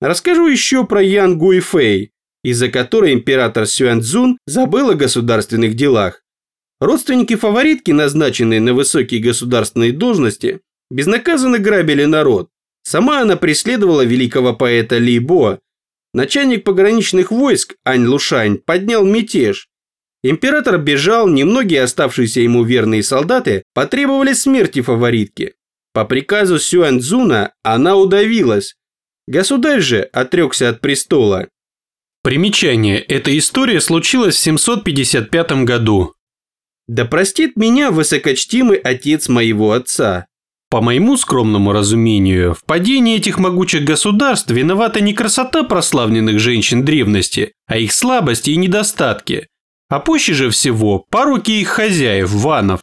Расскажу еще про Ян Гуйфэй, из-за которой император Сюаньцзун забыл о государственных делах. Родственники фаворитки, назначенные на высокие государственные должности, безнаказанно грабили народ. Сама она преследовала великого поэта Ли Бо. Начальник пограничных войск Ань Лушань поднял мятеж. Император бежал, немногие оставшиеся ему верные солдаты потребовали смерти фаворитки. По приказу Сюаньцзуна она удавилась. Государь же отрекся от престола. Примечание. Эта история случилась в 755 году. Да простит меня высокочтимый отец моего отца. По моему скромному разумению, в падении этих могучих государств виновата не красота прославленных женщин древности, а их слабости и недостатки. А позже же всего пороки их хозяев, ванов.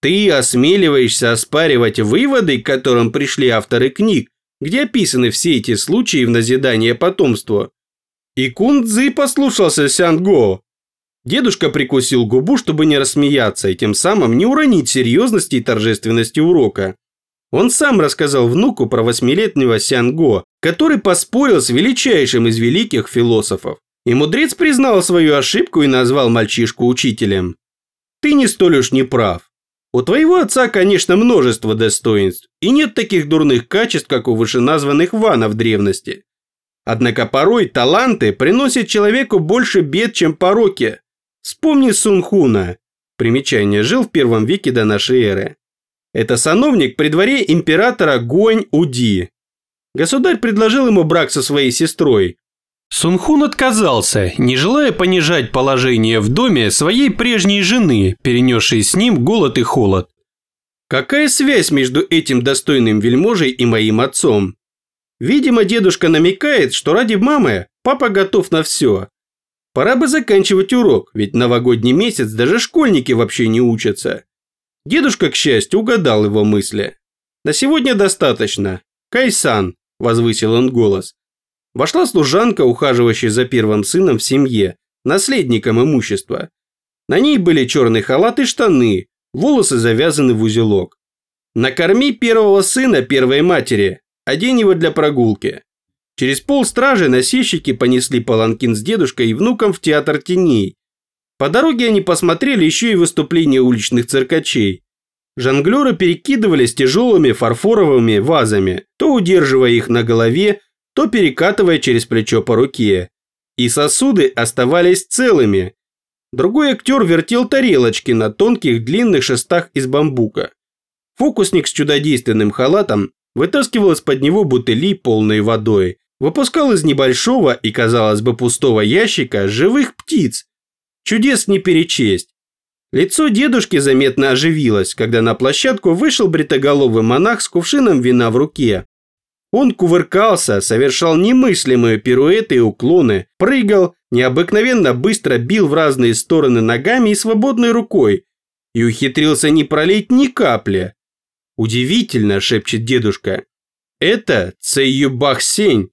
Ты осмеливаешься оспаривать выводы, к которым пришли авторы книг, где описаны все эти случаи в назидание потомству. И Кун Цзы послушался Сянго. Дедушка прикусил губу, чтобы не рассмеяться и тем самым не уронить серьезности и торжественности урока. Он сам рассказал внуку про восьмилетнего Сянго, который поспорил с величайшим из великих философов. И мудрец признал свою ошибку и назвал мальчишку учителем. Ты не столь уж не прав. У твоего отца, конечно, множество достоинств, и нет таких дурных качеств, как у вышеназванных ванов древности. Однако порой таланты приносят человеку больше бед, чем пороки. Вспомни Сунхуна. Примечание. Жил в первом веке до нашей эры. Это сановник при дворе императора Гуань-Уди. Государь предложил ему брак со своей сестрой. Сунхун отказался, не желая понижать положение в доме своей прежней жены, перенесшей с ним голод и холод. Какая связь между этим достойным вельможей и моим отцом? Видимо, дедушка намекает, что ради мамы папа готов на все. Пора бы заканчивать урок, ведь новогодний месяц даже школьники вообще не учатся. Дедушка, к счастью, угадал его мысли. На сегодня достаточно. Кайсан, возвысил он голос. Вошла служанка, ухаживающая за первым сыном в семье, наследником имущества. На ней были черный халат и штаны, волосы завязаны в узелок. Накорми первого сына первой матери, Одень его для прогулки. Через пол стражи носильщики понесли паланкин с дедушкой и внуком в театр теней. По дороге они посмотрели еще и выступления уличных циркачей. Жонглеры перекидывались тяжелыми фарфоровыми вазами, то удерживая их на голове, то перекатывая через плечо по руке. И сосуды оставались целыми. Другой актер вертел тарелочки на тонких длинных шестах из бамбука. Фокусник с чудодейственным халатом вытаскивал из-под него бутыли, полные водой, выпускал из небольшого и, казалось бы, пустого ящика живых птиц. Чудес не перечесть. Лицо дедушки заметно оживилось, когда на площадку вышел бритоголовый монах с кувшином вина в руке. Он кувыркался, совершал немыслимые пируэты и уклоны, прыгал, необыкновенно быстро бил в разные стороны ногами и свободной рукой и ухитрился не пролить ни капли. Удивительно, шепчет дедушка. Это Цэйюбах-сень,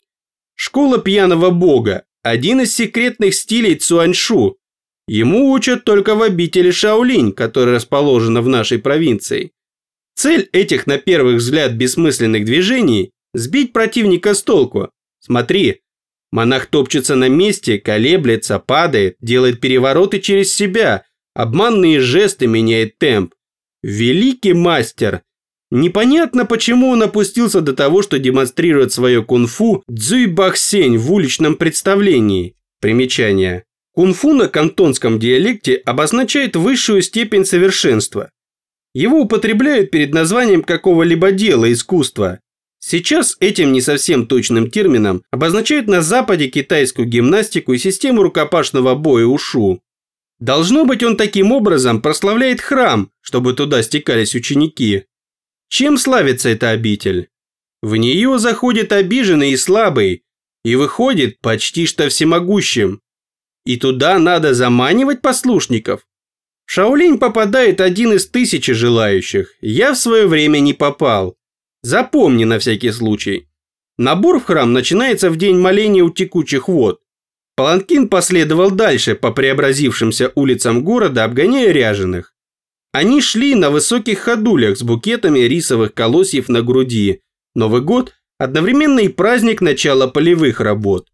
школа пьяного бога, один из секретных стилей Цуаньшу. Ему учат только в обители Шаолинь, которая расположена в нашей провинции. Цель этих на первый взгляд бессмысленных движений – сбить противника с толку. Смотри, монах топчется на месте, колеблется, падает, делает перевороты через себя, обманные жесты меняет темп. Великий мастер – Непонятно, почему он опустился до того, что демонстрирует свое кунг-фу Цзуй Бахсень в уличном представлении. Примечание. Кунг-фу на кантонском диалекте обозначает высшую степень совершенства. Его употребляют перед названием какого-либо дела искусства. Сейчас этим не совсем точным термином обозначают на Западе китайскую гимнастику и систему рукопашного боя ушу. Должно быть, он таким образом прославляет храм, чтобы туда стекались ученики. Чем славится эта обитель? В нее заходит обиженный и слабый, и выходит почти что всемогущим. И туда надо заманивать послушников. В Шаолинь попадает один из тысячи желающих. Я в свое время не попал. Запомни на всякий случай. Набор в храм начинается в день моления у текучих вод. Паланкин последовал дальше по преобразившимся улицам города, обгоняя ряженых. Они шли на высоких ходулях с букетами рисовых колосьев на груди. Новый год Одновременно и праздник начала полевых работ.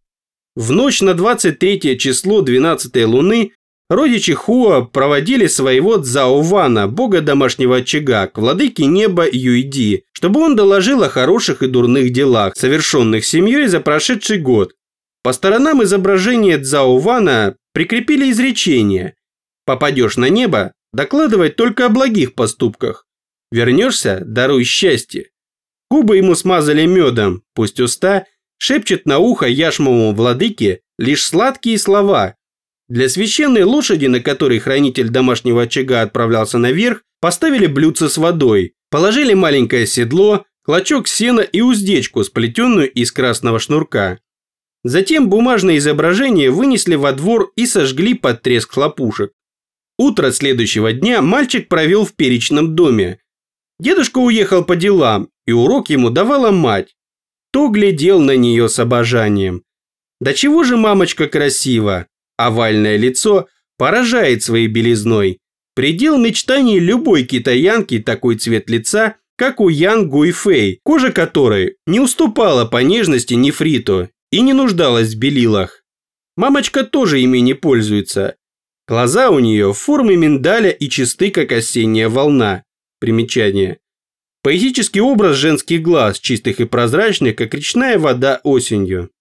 В ночь на 23 число 12 луны родичи Хуа проводили своего Цзаована, бога домашнего очага, к владыке неба Юйди, чтобы он доложил о хороших и дурных делах, совершенных семьей за прошедший год. По сторонам изображения Цзаована прикрепили изречение «Попадешь на небо, докладывай только о благих поступках. Вернешься, даруй счастье». Губы ему смазали медом, пусть уста шепчет на ухо яшмовому владыке лишь сладкие слова. Для священной лошади, на которой хранитель домашнего очага отправлялся наверх, поставили блюдце с водой, положили маленькое седло, клочок сена и уздечку, сплетенную из красного шнурка. Затем бумажное изображение вынесли во двор и сожгли под треск хлопушек. Утро следующего дня мальчик провел в перечном доме. Дедушка уехал по делам, и урок ему давала мать то глядел на нее с обожанием. Да чего же мамочка красива? Овальное лицо поражает своей белизной. Предел мечтаний любой китаянки такой цвет лица, как у Ян Гуйфэй, кожа которой не уступала по нежности нефриту и не нуждалась в белилах. Мамочка тоже ими не пользуется. Глаза у нее в форме миндаля и чисты, как осенняя волна. Примечание. Поэтический образ женских глаз, чистых и прозрачных, как речная вода осенью.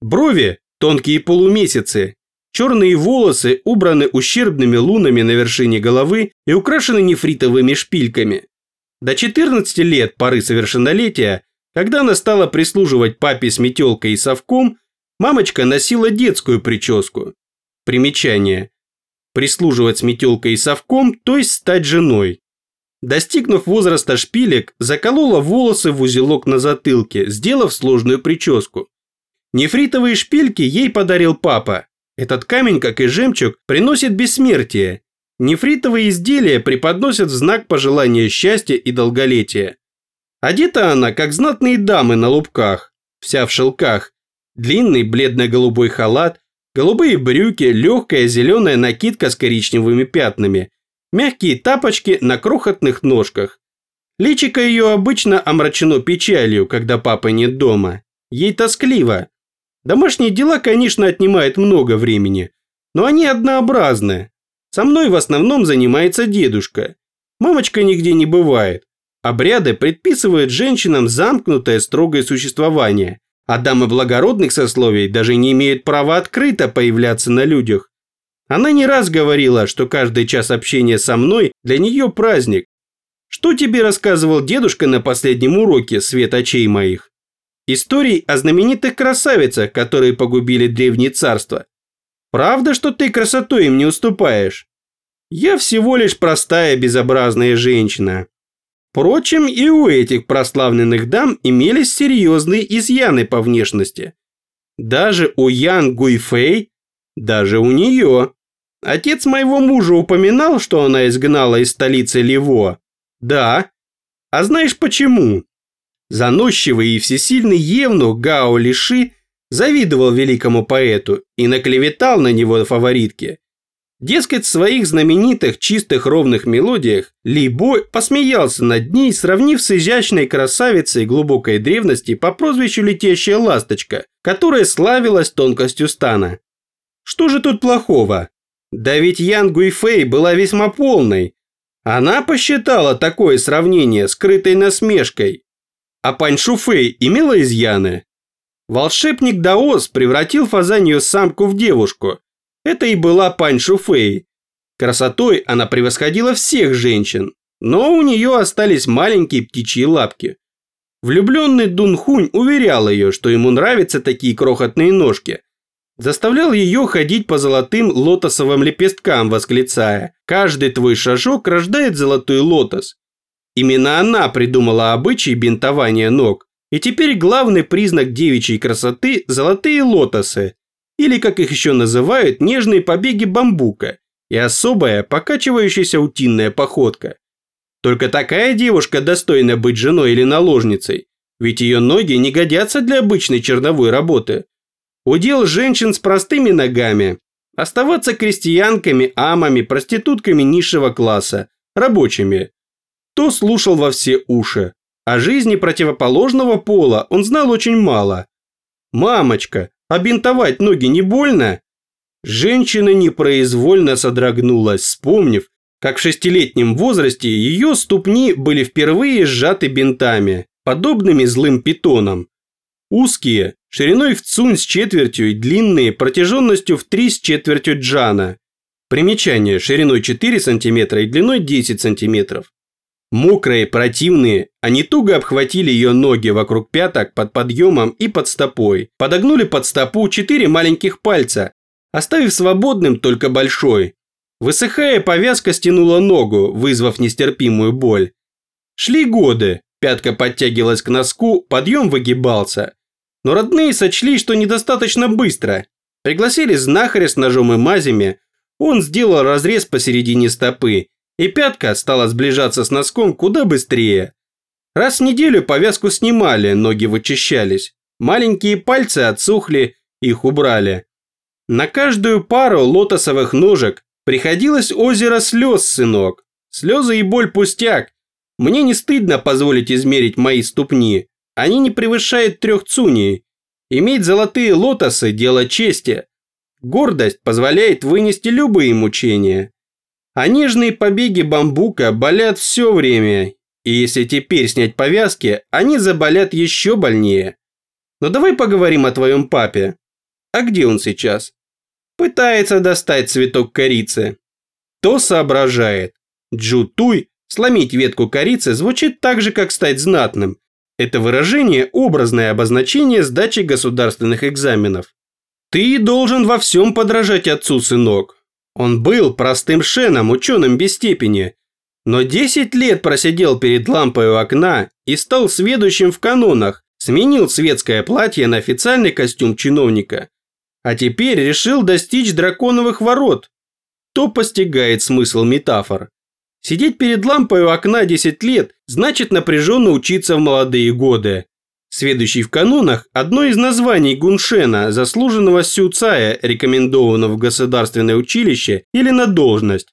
Брови – тонкие полумесяцы. Черные волосы убраны ущербными лунами на вершине головы и украшены нефритовыми шпильками. До 14 лет поры совершеннолетия, когда она стала прислуживать папе с метелкой и совком, мамочка носила детскую прическу. Примечание. Прислуживать с метелкой и совком, то есть стать женой. Достигнув возраста шпилек, заколола волосы в узелок на затылке, сделав сложную прическу. Нефритовые шпильки ей подарил папа. Этот камень, как и жемчуг, приносит бессмертие. Нефритовые изделия преподносят в знак пожелания счастья и долголетия. Одета она, как знатные дамы на лубках, вся в шелках. Длинный бледно-голубой халат, голубые брюки, легкая зеленая накидка с коричневыми пятнами – мягкие тапочки на крохотных ножках. Личико ее обычно омрачено печалью, когда папы нет дома. Ей тоскливо. Домашние дела, конечно, отнимают много времени, но они однообразны. Со мной в основном занимается дедушка. Мамочка нигде не бывает. Обряды предписывают женщинам замкнутое строгое существование, а дамы благородных сословий даже не имеют права открыто появляться на людях. Она не раз говорила, что каждый час общения со мной для нее праздник. Что тебе рассказывал дедушка на последнем уроке свет очей моих? Истории о знаменитых красавицах, которые погубили древнее царство. Правда, что ты красотой им не уступаешь? Я всего лишь простая безобразная женщина. Впрочем, и у этих прославленных дам имелись серьезные изъяны по внешности. Даже у Ян Гуйфэй, даже у нее. Отец моего мужа упоминал, что она изгнала из столицы Ливо. Да. А знаешь почему? Заносчивый и всесильный евнух Гао Лиши завидовал великому поэту и наклеветал на него фаворитки. Дескать, в своих знаменитых чистых ровных мелодиях Ли Бо посмеялся над ней, сравнив с изящной красавицей глубокой древности по прозвищу Летящая Ласточка, которая славилась тонкостью стана. Что же тут плохого? Да ведь Ян Гуйфэй была весьма полной. Она посчитала такое сравнение скрытой насмешкой. А Пань Шуфэй имела изъяны. Волшебник Даос превратил фазанию самку в девушку. Это и была Пань Шуфэй. Красотой она превосходила всех женщин, но у нее остались маленькие птичьи лапки. Влюбленный Дун Хунь уверял ее, что ему нравятся такие крохотные ножки, Заставлял ее ходить по золотым лотосовым лепесткам, восклицая «Каждый твой шажок рождает золотой лотос». Именно она придумала обычай бинтования ног. И теперь главный признак девичьей красоты – золотые лотосы, или, как их еще называют, нежные побеги бамбука и особая покачивающаяся утиная походка. Только такая девушка достойна быть женой или наложницей, ведь ее ноги не годятся для обычной черновой работы – Удел женщин с простыми ногами. Оставаться крестьянками, амами, проститутками низшего класса, рабочими. То слушал во все уши. о жизни противоположного пола он знал очень мало. «Мамочка, а бинтовать ноги не больно?» Женщина непроизвольно содрогнулась, вспомнив, как в шестилетнем возрасте ее ступни были впервые сжаты бинтами, подобными злым питонам. Узкие, шириной в цунь с четвертью и длинные протяженностью в 3 с четвертью джана. Примечание шириной 4 см и длиной 10 см. Мокрые, противные, они туго обхватили ее ноги вокруг пяток под подъемом и под стопой, подогнули под стопу четыре маленьких пальца, оставив свободным только большой. Высыхая, повязка стянула ногу, вызвав нестерпимую боль. Шли годы, пятка подтягивалась к носку, подъем выгибался. Но родные сочли, что недостаточно быстро. Пригласили знахаря с ножом и мазями, он сделал разрез посередине стопы, и пятка стала сближаться с носком куда быстрее. Раз в неделю повязку снимали, ноги вычищались. Маленькие пальцы отсухли, их убрали. На каждую пару лотосовых ножек приходилось озеро слез, сынок. Слезы и боль пустяк. Мне не стыдно позволить измерить мои ступни. Они не превышают трех цуней. Иметь золотые лотосы – дело чести. Гордость позволяет вынести любые мучения. А нежные побеги бамбука болят все время. И если теперь снять повязки, они заболят еще больнее. Но давай поговорим о твоем папе. А где он сейчас? Пытается достать цветок корицы. То соображает. Джутуй, сломить ветку корицы, звучит так же, как стать знатным. Это выражение – образное обозначение сдачи государственных экзаменов. Ты должен во всем подражать отцу, сынок. Он был простым шеном, ученым без степени, но 10 лет просидел перед лампой у окна и стал сведущим в канонах, сменил светское платье на официальный костюм чиновника а теперь решил достичь драконовых ворот. То постигает смысл метафор. Сидеть перед лампой у окна 10 лет значит напряженно учиться в молодые годы. Следующий в канонах – одно из названий Гуншена, заслуженного сюцая, рекомендованного в государственное училище или на должность.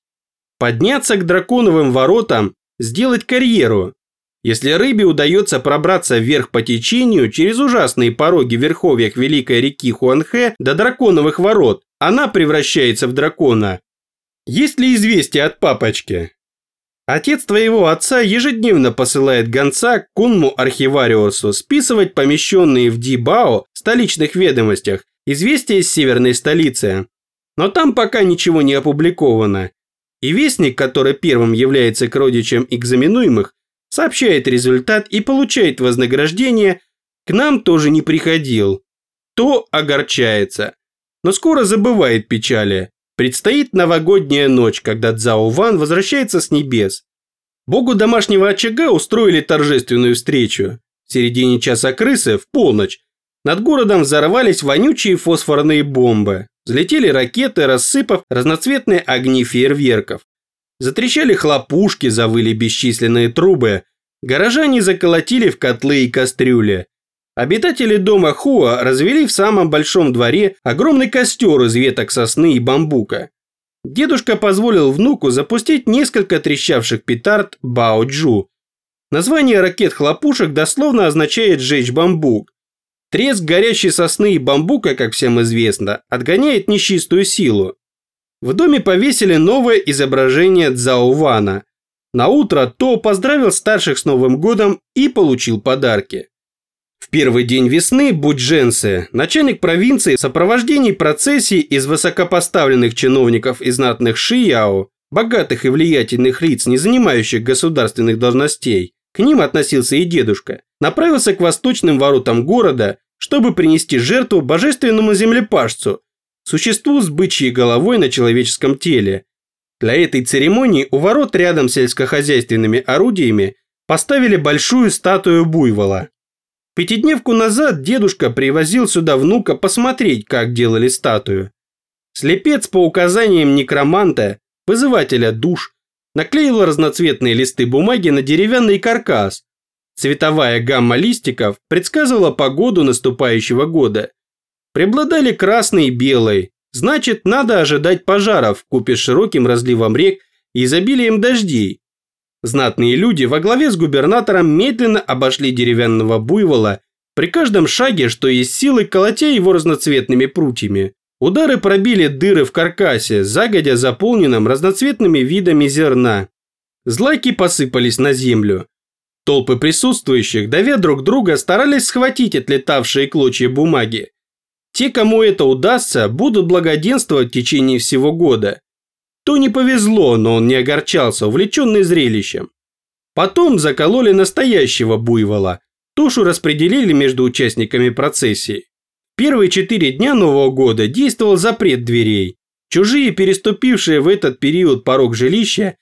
Подняться к драконовым воротам, сделать карьеру, если рыбе удается пробраться вверх по течению через ужасные пороги верховьях великой реки Хуанхэ до драконовых ворот, она превращается в дракона. Есть ли известие от папочки? Отец твоего отца ежедневно посылает гонца к Кунму архивариусу списывать помещенные в Дибао столичных ведомостях известия из северной столицы. Но там пока ничего не опубликовано. И вестник, который первым является к родичам экзаменуемых, сообщает результат и получает вознаграждение, к нам тоже не приходил. То огорчается, но скоро забывает печали. Предстоит новогодняя ночь, когда Цао Ван возвращается с небес. Богу домашнего очага устроили торжественную встречу. В середине часа крысы, в полночь, над городом взорвались вонючие фосфорные бомбы. Взлетели ракеты, рассыпав разноцветные огни фейерверков. Затрещали хлопушки, завыли бесчисленные трубы. Горожане заколотили в котлы и кастрюли. Обитатели дома Хуа развели в самом большом дворе огромный костер из веток сосны и бамбука. Дедушка позволил внуку запустить несколько трещавших петард Бао-Джу. Название ракет-хлопушек дословно означает «сжечь бамбук». Треск горящей сосны и бамбука, как всем известно, отгоняет нечистую силу. В доме повесили новое изображение Цзао На утро То поздравил старших с Новым годом и получил подарки. В первый день весны Будженсе, начальник провинции в сопровождении процессии из высокопоставленных чиновников и знатных шияо, богатых и влиятельных лиц, не занимающих государственных должностей, к ним относился и дедушка, направился к восточным воротам города, чтобы принести жертву божественному землепашцу, существу с бычьей головой на человеческом теле. Для этой церемонии у ворот рядом с сельскохозяйственными орудиями поставили большую статую буйвола. Пятидневку назад дедушка привозил сюда внука посмотреть, как делали статую. Слепец по указаниям некроманта, вызывателя душ, наклеил разноцветные листы бумаги на деревянный каркас. Цветовая гамма листиков предсказывала погоду наступающего года – Преобладали красный и белый. Значит, надо ожидать пожаров купе с широким разливом рек и изобилием дождей. Знатные люди во главе с губернатором медленно обошли деревянного буйвола, при каждом шаге, что есть силы, колотя его разноцветными прутьями. Удары пробили дыры в каркасе, загодя заполненным разноцветными видами зерна. Злаки посыпались на землю. Толпы присутствующих, давя друг друга, старались схватить отлетавшие клочья бумаги. Те, кому это удастся, будут благоденствовать в течение всего года. То не повезло, но он не огорчался, увлеченный зрелищем. Потом закололи настоящего буйвола. Тушу распределили между участниками процессии. Первые четыре дня Нового года действовал запрет дверей. Чужие, переступившие в этот период порог жилища,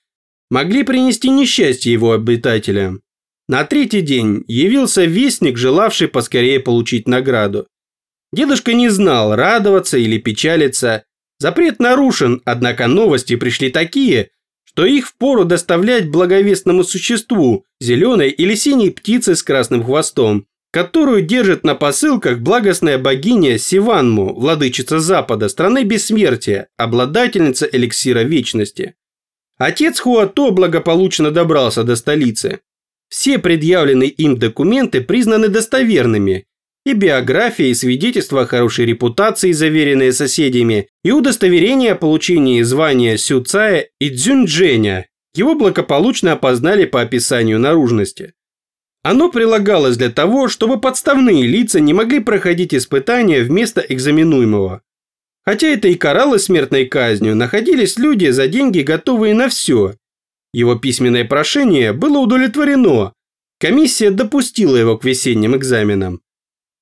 могли принести несчастье его обитателям. На третий день явился вестник, желавший поскорее получить награду. Дедушка не знал, радоваться или печалиться. Запрет нарушен, однако новости пришли такие, что их впору доставлять благовестному существу, зеленой или синей птице с красным хвостом, которую держит на посылках благостная богиня Сиванму, владычица Запада, страны бессмертия, обладательница эликсира вечности. Отец Хуато благополучно добрался до столицы. Все предъявленные им документы признаны достоверными, и биография, и свидетельства о хорошей репутации, заверенные соседями, и удостоверение о получении звания Сюцая и Цзюньчжэня. Его благополучно опознали по описанию наружности. Оно прилагалось для того, чтобы подставные лица не могли проходить испытания вместо экзаменуемого. Хотя это и каралось смертной казнью, находились люди за деньги, готовые на все. Его письменное прошение было удовлетворено. Комиссия допустила его к весенним экзаменам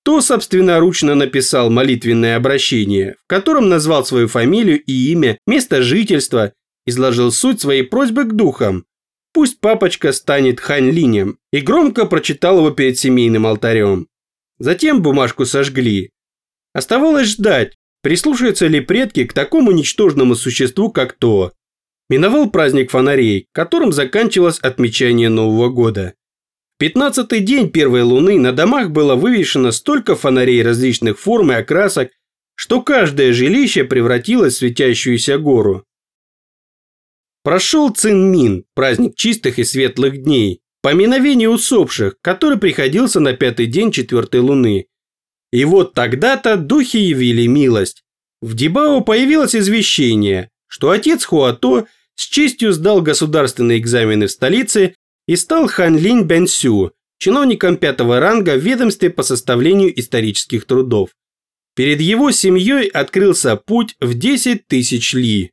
то собственноручно написал молитвенное обращение, в котором назвал свою фамилию и имя, место жительства, изложил суть своей просьбы к духам. Пусть папочка станет хань-линем, и громко прочитал его перед семейным алтарем. Затем бумажку сожгли. Оставалось ждать, прислушаются ли предки к такому ничтожному существу, как то. Миновал праздник фонарей, которым заканчивалось отмечание Нового года. Пятнадцатый день первой луны на домах было вывешено столько фонарей различных форм и окрасок, что каждое жилище превратилось в светящуюся гору. Прошел Цинмин, праздник чистых и светлых дней, поминовение усопших, который приходился на пятый день четвертой луны. И вот тогда-то духи явили милость. В Дибао появилось извещение, что отец Хуато с честью сдал государственные экзамены в столице и стал Хан Линь Бэнсю, чиновником пятого ранга в ведомстве по составлению исторических трудов. Перед его семьей открылся путь в 10 тысяч ли.